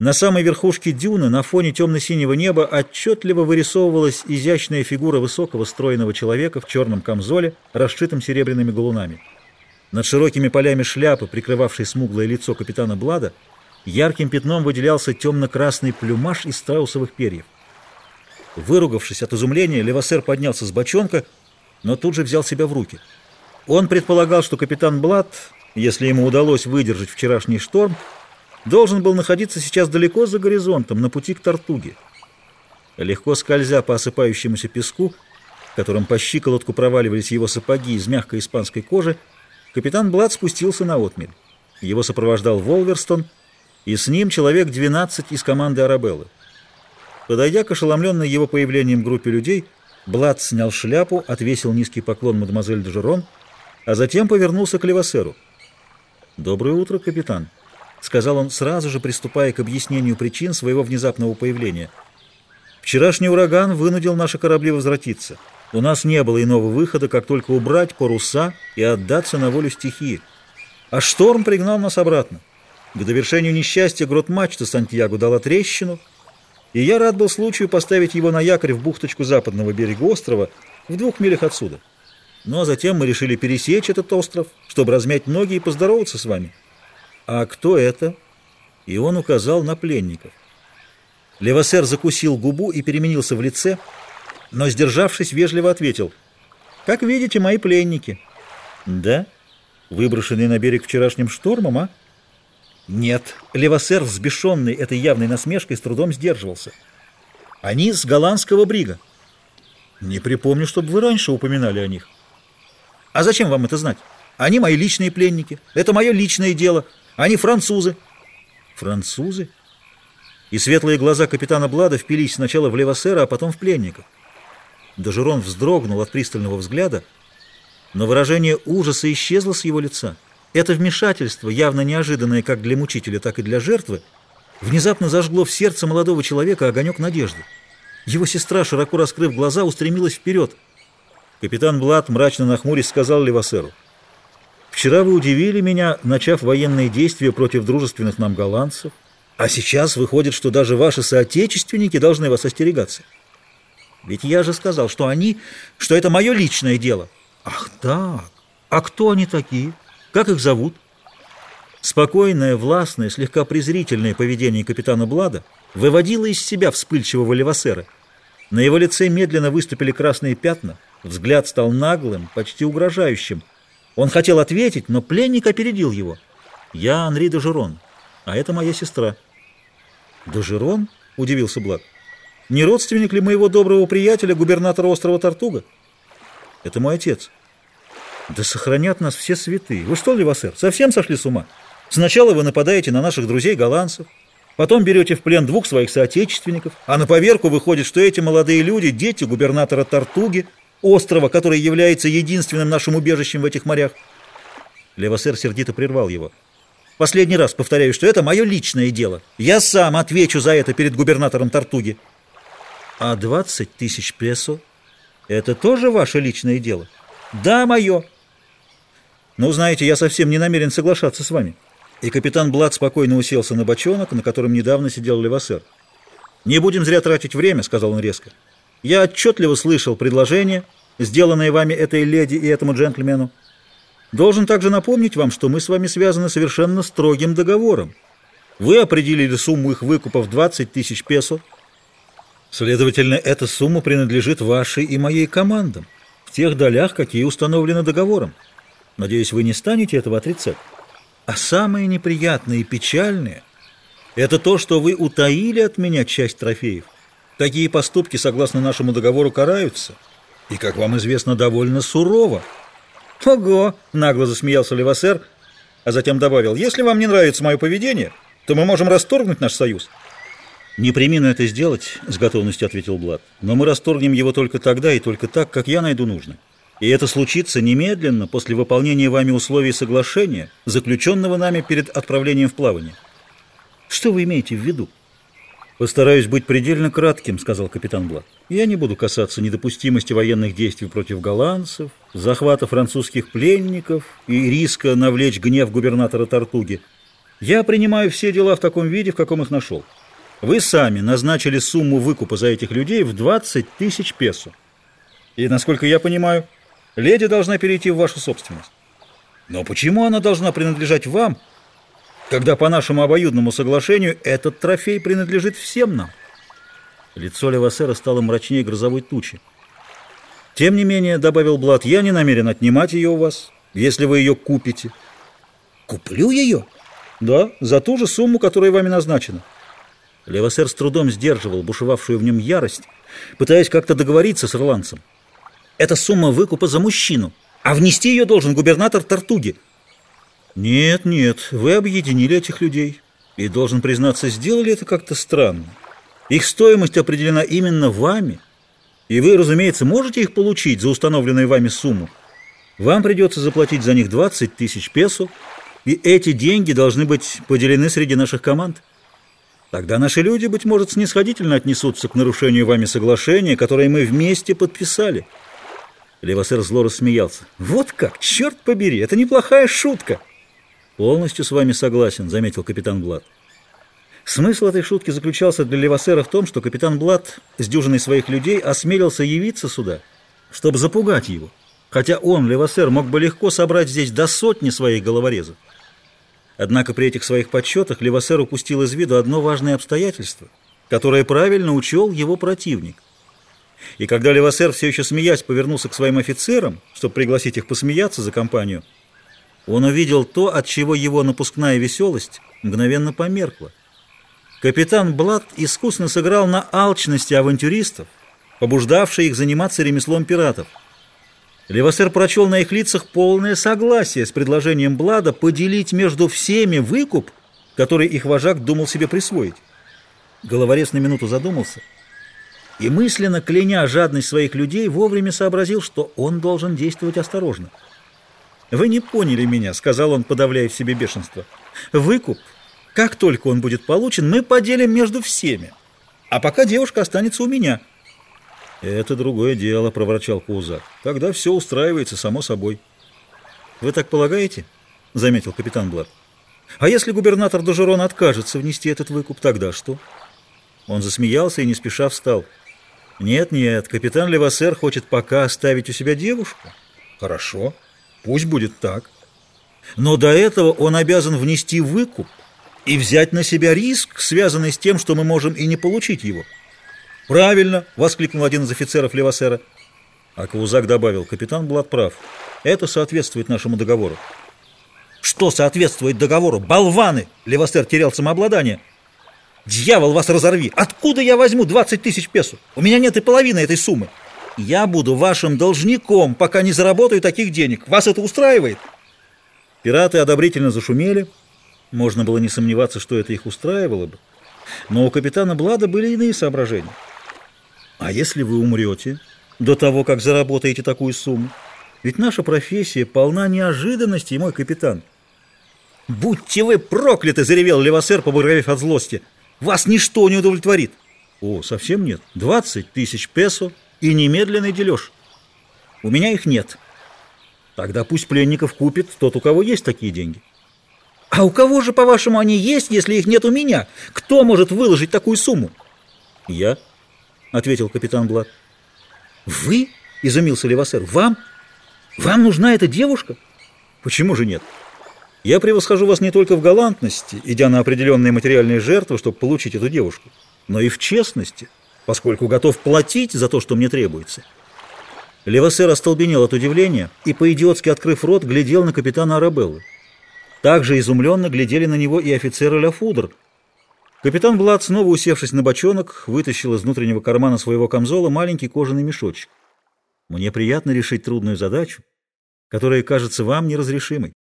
На самой верхушке дюны, на фоне темно-синего неба, отчетливо вырисовывалась изящная фигура высокого стройного человека в черном камзоле, расшитом серебряными галунами. Над широкими полями шляпы, прикрывавшей смуглое лицо капитана Блада, ярким пятном выделялся темно-красный плюмаж из страусовых перьев. Выругавшись от изумления, Левасер поднялся с бочонка, но тут же взял себя в руки. Он предполагал, что капитан Блад, если ему удалось выдержать вчерашний шторм, должен был находиться сейчас далеко за горизонтом, на пути к Тартуге. Легко скользя по осыпающемуся песку, которым по щиколотку проваливались его сапоги из мягкой испанской кожи, капитан Блад спустился на отмель. Его сопровождал Волверстон, и с ним человек 12 из команды Арабеллы. Подойдя к ошеломленной его появлением группе людей, Блад снял шляпу, отвесил низкий поклон мадемуазель де Жерон, а затем повернулся к Левасеру. «Доброе утро, капитан», — сказал он, сразу же приступая к объяснению причин своего внезапного появления. «Вчерашний ураган вынудил наши корабли возвратиться. У нас не было иного выхода, как только убрать паруса и отдаться на волю стихии. А шторм пригнал нас обратно. К довершению несчастья грот-мачта Сантьяго дала трещину, и я рад был случаю поставить его на якорь в бухточку западного берега острова в двух милях отсюда. А затем мы решили пересечь этот остров, чтобы размять ноги и поздороваться с вами». «А кто это?» И он указал на пленников. Левосер закусил губу и переменился в лице, но, сдержавшись, вежливо ответил. «Как видите, мои пленники». «Да? Выброшенные на берег вчерашним штормом, а?» «Нет». Левосер, взбешенный этой явной насмешкой, с трудом сдерживался. «Они с голландского брига». «Не припомню, чтобы вы раньше упоминали о них». «А зачем вам это знать? Они мои личные пленники. Это мое личное дело». Они французы. Французы? И светлые глаза капитана Блада впились сначала в Левасера, а потом в пленника. Дожерон вздрогнул от пристального взгляда, но выражение ужаса исчезло с его лица. Это вмешательство, явно неожиданное как для мучителя, так и для жертвы, внезапно зажгло в сердце молодого человека огонек надежды. Его сестра, широко раскрыв глаза, устремилась вперед. Капитан Блад, мрачно нахмурясь, сказал Левасеру, Вчера вы удивили меня, начав военные действия против дружественных нам голландцев, а сейчас выходит, что даже ваши соотечественники должны вас остерегаться. Ведь я же сказал, что они, что это мое личное дело. Ах так, а кто они такие? Как их зовут? Спокойное, властное, слегка презрительное поведение капитана Блада выводило из себя вспыльчивого левосера. На его лице медленно выступили красные пятна, взгляд стал наглым, почти угрожающим – он хотел ответить, но пленник опередил его. «Я Анри Дежерон, а это моя сестра». «Дежерон?» — удивился Блад. «Не родственник ли моего доброго приятеля, губернатора острова Тартуга?» «Это мой отец». «Да сохранят нас все святые. Вы что, Левасер, совсем сошли с ума? Сначала вы нападаете на наших друзей-голландцев, потом берете в плен двух своих соотечественников, а на поверку выходит, что эти молодые люди – дети губернатора Тартуги – острова, который является единственным нашим убежищем в этих морях. Левосер сердито прервал его. Последний раз повторяю, что это мое личное дело. Я сам отвечу за это перед губернатором Тартуги. А 20 тысяч песо – это тоже ваше личное дело? Да, мое. Ну, знаете, я совсем не намерен соглашаться с вами. И капитан Блад спокойно уселся на бочонок, на котором недавно сидел Левосер. «Не будем зря тратить время», — сказал он резко. Я отчетливо слышал предложение, сделанное вами этой леди и этому джентльмену. Должен также напомнить вам, что мы с вами связаны совершенно строгим договором. Вы определили сумму их выкупа в 20 тысяч песо. Следовательно, эта сумма принадлежит вашей и моей командам, в тех долях, какие установлены договором. Надеюсь, вы не станете этого отрицать. А самое неприятное и печальное – это то, что вы утаили от меня часть трофеев. Такие поступки, согласно нашему договору, караются. И, как вам известно, довольно сурово. «Ого!» – нагло засмеялся Левасер, а затем добавил, «Если вам не нравится мое поведение, то мы можем расторгнуть наш союз». «Не примину это сделать», – с готовностью ответил Блад. «Но мы расторгнем его только тогда и только так, как я найду нужно. И это случится немедленно после выполнения вами условий соглашения, заключенного нами перед отправлением в плавание». «Что вы имеете в виду?» «Постараюсь быть предельно кратким», — сказал капитан Блад. «Я не буду касаться недопустимости военных действий против голландцев, захвата французских пленников и риска навлечь гнев губернатора Тартуги. Я принимаю все дела в таком виде, в каком их нашел. Вы сами назначили сумму выкупа за этих людей в 20 тысяч песо. И, насколько я понимаю, леди должна перейти в вашу собственность. Но почему она должна принадлежать вам, когда по нашему обоюдному соглашению этот трофей принадлежит всем нам? Лицо Левасера стало мрачнее грозовой тучи. Тем не менее, добавил Блад, я не намерен отнимать ее у вас, если вы ее купите. Куплю ее? Да, за ту же сумму, которая вами назначена. Левасер с трудом сдерживал бушевавшую в нем ярость, пытаясь как-то договориться с ирландцем. Это сумма выкупа за мужчину, а внести ее должен губернатор Тартуги. Нет, нет, вы объединили этих людей. И, должен признаться, сделали это как-то странно. Их стоимость определена именно вами, и вы, разумеется, можете их получить за установленную вами сумму. Вам придется заплатить за них 20 тысяч песо, и эти деньги должны быть поделены среди наших команд. Тогда наши люди, быть может, снисходительно отнесутся к нарушению вами соглашения, которое мы вместе подписали». Левосер зло рассмеялся. «Вот как! Черт побери! Это неплохая шутка!» «Полностью с вами согласен», — заметил капитан Блад. Смысл этой шутки заключался для Левосера в том, что капитан Блад с дюжиной своих людей осмелился явиться сюда, чтобы запугать его, хотя он, Левосер, мог бы легко собрать здесь до сотни своих головорезов. Однако при этих своих подсчетах Левосер упустил из виду одно важное обстоятельство, которое правильно учел его противник. И когда Левосер, все еще смеясь, повернулся к своим офицерам, чтобы пригласить их посмеяться за компанию, он увидел то, от чего его напускная веселость мгновенно померкла. Капитан Блад искусно сыграл на алчности авантюристов, побуждавшей их заниматься ремеслом пиратов. Левосер прочел на их лицах полное согласие с предложением Блада поделить между всеми выкуп, который их вожак думал себе присвоить. Головорез на минуту задумался и, мысленно кляня жадность своих людей, вовремя сообразил, что он должен действовать осторожно. «Вы не поняли меня», — сказал он, подавляя в себе бешенство. «Выкуп, как только он будет получен, мы поделим между всеми, а пока девушка останется у меня». «Это другое дело», — проворчал Кузак. «Тогда все устраивается само собой». «Вы так полагаете?» — заметил капитан Блад. «А если губернатор Дожерон откажется внести этот выкуп, тогда что?» Он засмеялся и не спеша встал. «Нет-нет, капитан Левасер хочет пока оставить у себя девушку». «Хорошо, пусть будет так. Но до этого он обязан внести выкуп и взять на себя риск, связанный с тем, что мы можем и не получить его». «Правильно!» — воскликнул один из офицеров Левасера. А Каузак добавил, капитан Блад прав. Это соответствует нашему договору. «Что соответствует договору? Болваны!» — Левасер терял самообладание. «Дьявол, вас разорви! Откуда я возьму 20 тысяч песо? У меня нет и половины этой суммы. Я буду вашим должником, пока не заработаю таких денег. Вас это устраивает?» Пираты одобрительно зашумели. Можно было не сомневаться, что это их устраивало бы. Но у капитана Блада были иные соображения. А если вы умрете до того, как заработаете такую сумму? Ведь наша профессия полна неожиданностей, мой капитан. «Будьте вы прокляты!» — заревел Левасер, побагровев от злости. «Вас ничто не удовлетворит!» «О, совсем нет. Двадцать тысяч песо и немедленный дележ. У меня их нет. Тогда пусть пленников купит тот, у кого есть такие деньги». «А у кого же, по-вашему, они есть, если их нет у меня? Кто может выложить такую сумму?» «Я». — ответил капитан Блад. «Вы?» — изумился Левасер. «Вам? Вам нужна эта девушка?» «Почему же нет? Я превосхожу вас не только в галантности, идя на определенные материальные жертвы, чтобы получить эту девушку, но и в честности, поскольку готов платить за то, что мне требуется». Левасер остолбенел от удивления и, по-идиотски открыв рот, глядел на капитана Арабеллы. Также изумленно глядели на него и офицеры Ля Фудр — Капитан Блад, снова усевшись на бочонок, вытащил из внутреннего кармана своего камзола маленький кожаный мешочек. «Мне приятно решить трудную задачу, которая кажется вам неразрешимой.